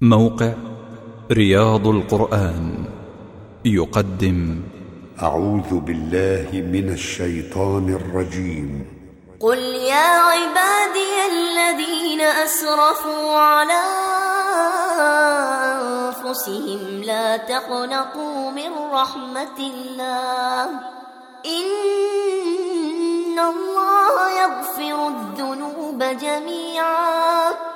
موقع رياض القرآن يقدم. أعوذ بالله من الشيطان الرجيم. قل يا عبادي الذين أسرفوا على أنفسهم لا تقنطوا من رحمة الله. إن الله يغفر الذنوب جميعا.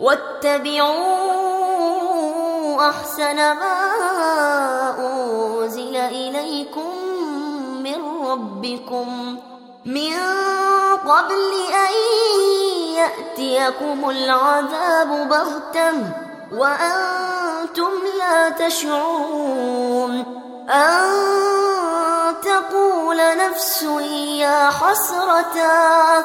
واتبعوا أحسن ما أنزل إليكم من ربكم من قبل أن يأتيكم العذاب بغتة وأنتم لا تشعرون أن تقول نفس يا حسرتا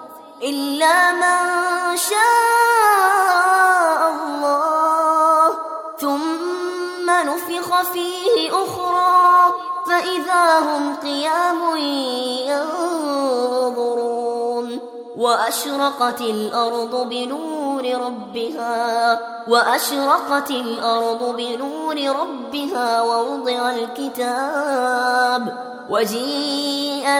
إلا من شاء الله. ثم نفخ فيه أخرى. فإذا هم قيام ينظرون. وأشرقت الأرض بنور ربها. وأشرقت الأرض بنور ربها. ووضع الكتاب. وجيء